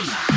Yeah.